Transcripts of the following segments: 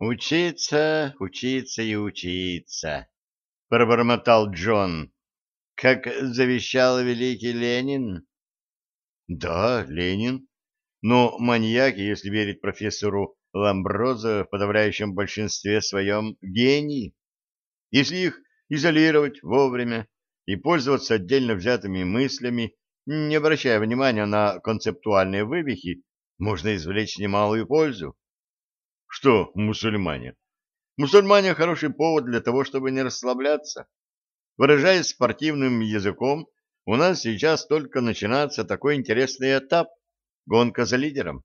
Учиться, учиться и учиться, пробормотал Джон, как завещал великий Ленин. Да, Ленин. Но маньяки, если верить профессору Ламброзо, в подавляющем большинстве своем гений. Если их изолировать вовремя и пользоваться отдельно взятыми мыслями, не обращая внимания на концептуальные вывихи, можно извлечь немалую пользу. Что мусульмане? Мусульмане хороший повод для того, чтобы не расслабляться. Выражаясь спортивным языком, у нас сейчас только начинается такой интересный этап – гонка за лидером.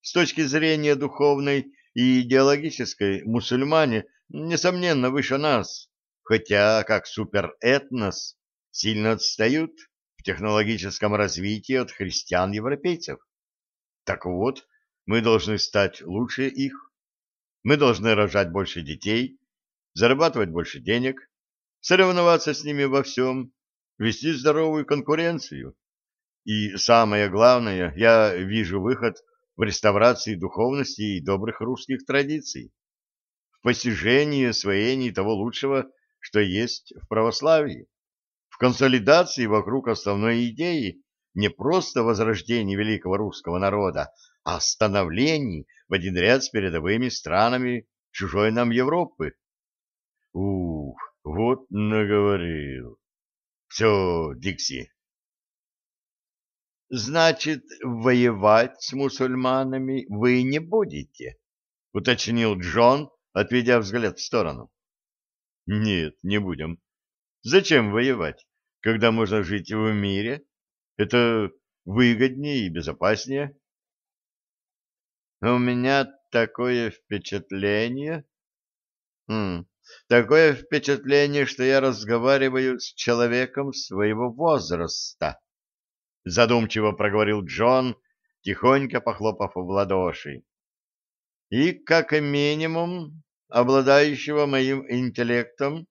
С точки зрения духовной и идеологической, мусульмане, несомненно, выше нас, хотя, как суперэтнос, сильно отстают в технологическом развитии от христиан-европейцев. Так вот, мы должны стать лучше их. Мы должны рожать больше детей, зарабатывать больше денег, соревноваться с ними во всем, вести здоровую конкуренцию. И самое главное, я вижу выход в реставрации духовности и добрых русских традиций, в постижении и освоении того лучшего, что есть в православии, в консолидации вокруг основной идеи не просто возрождения великого русского народа, о становлении в один ряд с передовыми странами чужой нам Европы. Ух, вот наговорил. Все, Дикси. Значит, воевать с мусульманами вы не будете, уточнил Джон, отведя взгляд в сторону. Нет, не будем. Зачем воевать, когда можно жить в мире? Это выгоднее и безопаснее. У меня такое впечатление... Хм, такое впечатление, что я разговариваю с человеком своего возраста. Задумчиво проговорил Джон, тихонько похлопав в ладоши. И, как минимум, обладающего моим интеллектом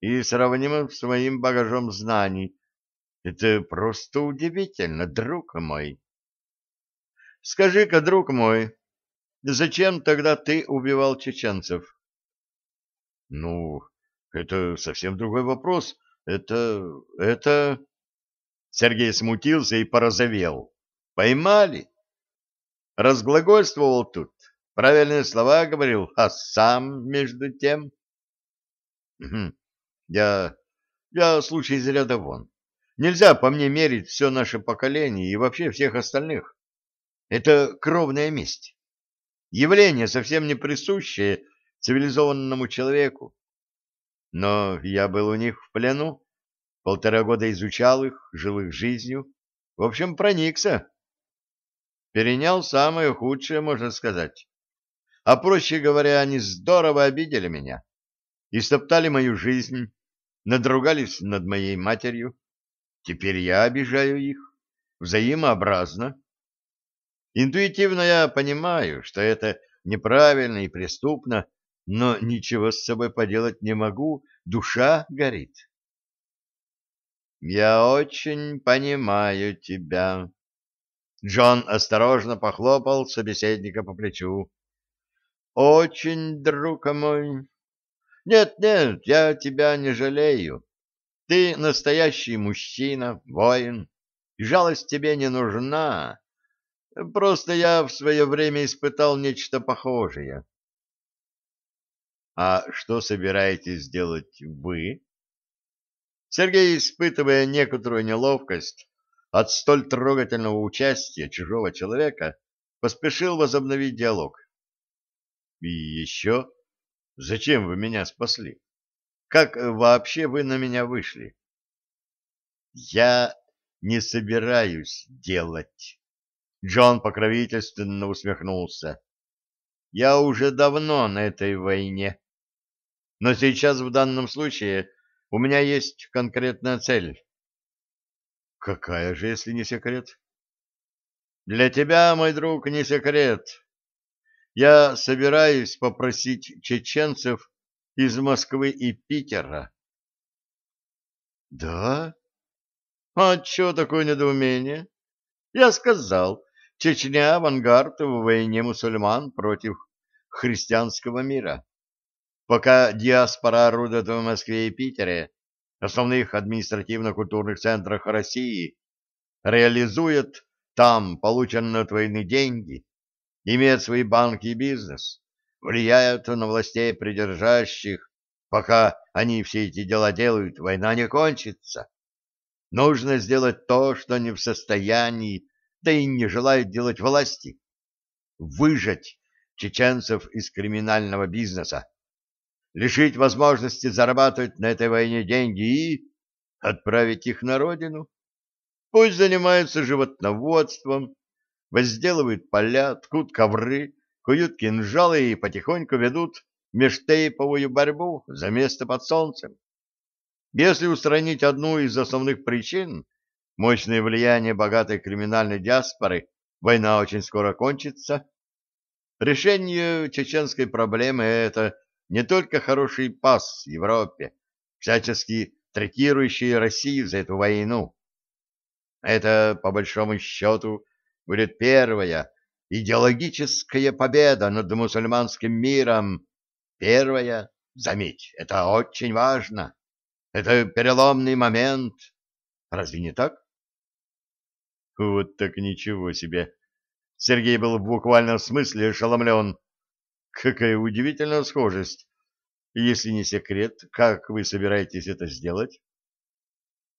и сравнимым с моим багажом знаний. Это просто удивительно, друг мой. Скажи-ка, друг мой, Зачем тогда ты убивал чеченцев? Ну, это совсем другой вопрос. Это... это... Сергей смутился и порозовел. Поймали. Разглагольствовал тут. Правильные слова говорил, а сам между тем... Я... я случай из ряда вон. Нельзя по мне мерить все наше поколение и вообще всех остальных. Это кровная месть явление, совсем не присущее цивилизованному человеку. Но я был у них в плену, полтора года изучал их, жил их жизнью, в общем, проникся. Перенял самое худшее, можно сказать. А проще говоря, они здорово обидели меня. Истоптали мою жизнь, надругались над моей матерью. Теперь я обижаю их, взаимообразно. Интуитивно я понимаю, что это неправильно и преступно, но ничего с собой поделать не могу, душа горит. «Я очень понимаю тебя». Джон осторожно похлопал собеседника по плечу. «Очень, друг мой. Нет-нет, я тебя не жалею. Ты настоящий мужчина, воин, и жалость тебе не нужна. Просто я в свое время испытал нечто похожее. А что собираетесь делать вы? Сергей, испытывая некоторую неловкость от столь трогательного участия чужого человека, поспешил возобновить диалог. И еще, зачем вы меня спасли? Как вообще вы на меня вышли? Я не собираюсь делать Джон покровительственно усмехнулся. Я уже давно на этой войне. Но сейчас в данном случае у меня есть конкретная цель. Какая же, если не секрет? Для тебя, мой друг, не секрет. Я собираюсь попросить чеченцев из Москвы и Питера. Да? А что такое недоумение? Я сказал, Чечня — авангард в войне мусульман против христианского мира. Пока диаспора орудует в Москве и Питере, основных административно-культурных центрах России, реализует там полученные от войны деньги, имеет свои банки и бизнес, влияют на властей придержащих, пока они все эти дела делают, война не кончится. Нужно сделать то, что не в состоянии, да и не желают делать власти. Выжать чеченцев из криминального бизнеса, лишить возможности зарабатывать на этой войне деньги и отправить их на родину. Пусть занимаются животноводством, возделывают поля, ткут ковры, куют кинжалы и потихоньку ведут межтейповую борьбу за место под солнцем. Если устранить одну из основных причин, мощное влияние богатой криминальной диаспоры, война очень скоро кончится. Решение чеченской проблемы – это не только хороший пас Европе, всячески третирующий Россию за эту войну. Это, по большому счету, будет первая идеологическая победа над мусульманским миром. Первая, заметь, это очень важно. Это переломный момент. Разве не так? Вот так ничего себе. Сергей был в буквальном смысле ошеломлен. Какая удивительная схожесть. Если не секрет, как вы собираетесь это сделать?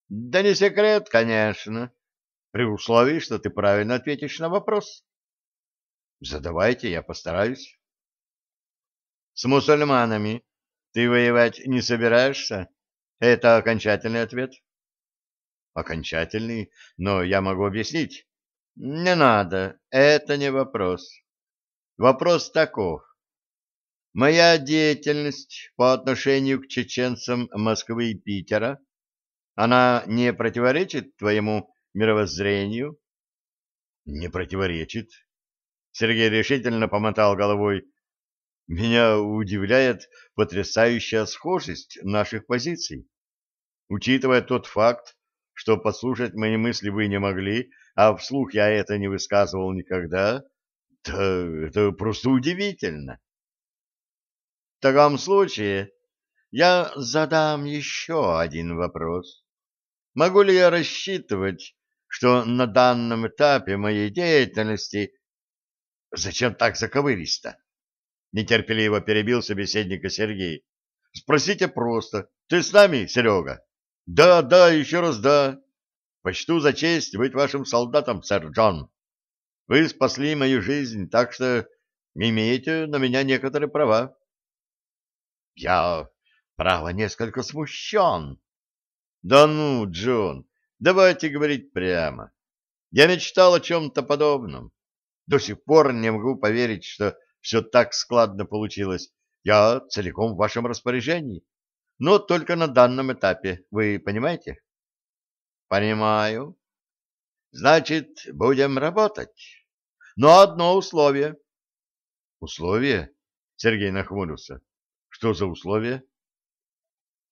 Да не секрет, конечно, при условии, что ты правильно ответишь на вопрос. Задавайте, я постараюсь. С мусульманами ты воевать не собираешься? Это окончательный ответ? Окончательный, но я могу объяснить. Не надо, это не вопрос. Вопрос таков. Моя деятельность по отношению к чеченцам Москвы и Питера, она не противоречит твоему мировоззрению? Не противоречит. Сергей решительно помотал головой. Меня удивляет потрясающая схожесть наших позиций. Учитывая тот факт, что послушать мои мысли вы не могли, а вслух я это не высказывал никогда, то это просто удивительно. В таком случае я задам еще один вопрос. Могу ли я рассчитывать, что на данном этапе моей деятельности... Зачем так заковыристо? Нетерпеливо перебил собеседника Сергей. Спросите просто. Ты с нами, Серега? Да, да, еще раз да. Почту за честь быть вашим солдатом, сэр Джон. Вы спасли мою жизнь, так что имеете на меня некоторые права. Я, право, несколько смущен. Да ну, Джон, давайте говорить прямо. Я мечтал о чем-то подобном. До сих пор не могу поверить, что все так складно получилось. Я целиком в вашем распоряжении. Но только на данном этапе, вы понимаете? Понимаю. Значит, будем работать. Но одно условие. Условие? Сергей нахмурился. Что за условия?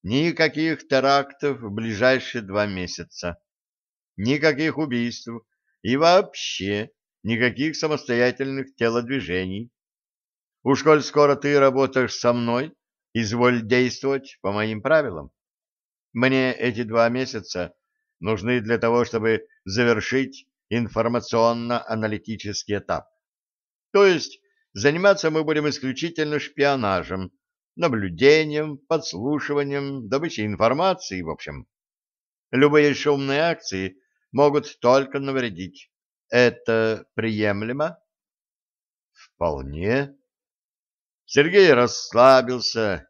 Никаких терактов в ближайшие два месяца. Никаких убийств. И вообще никаких самостоятельных телодвижений. Уж коль скоро ты работаешь со мной, изволь действовать по моим правилам. Мне эти два месяца нужны для того, чтобы завершить информационно-аналитический этап. То есть заниматься мы будем исключительно шпионажем, наблюдением, подслушиванием, добычей информации, в общем. Любые шумные акции могут только навредить. Это приемлемо? Вполне. Сергей расслабился.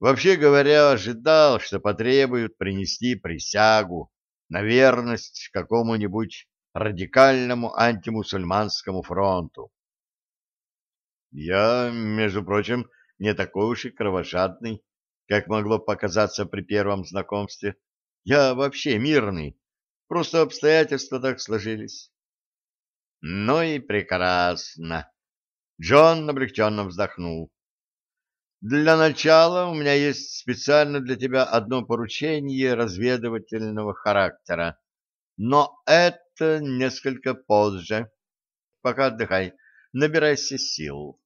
Вообще говоря, ожидал, что потребуют принести присягу на верность какому-нибудь радикальному антимусульманскому фронту. Я, между прочим, не такой уж и кровожадный, как могло показаться при первом знакомстве. Я вообще мирный, просто обстоятельства так сложились. Ну и прекрасно. Джон облегченно вздохнул. Для начала у меня есть специально для тебя одно поручение разведывательного характера, но это несколько позже. Пока отдыхай, набирайся сил.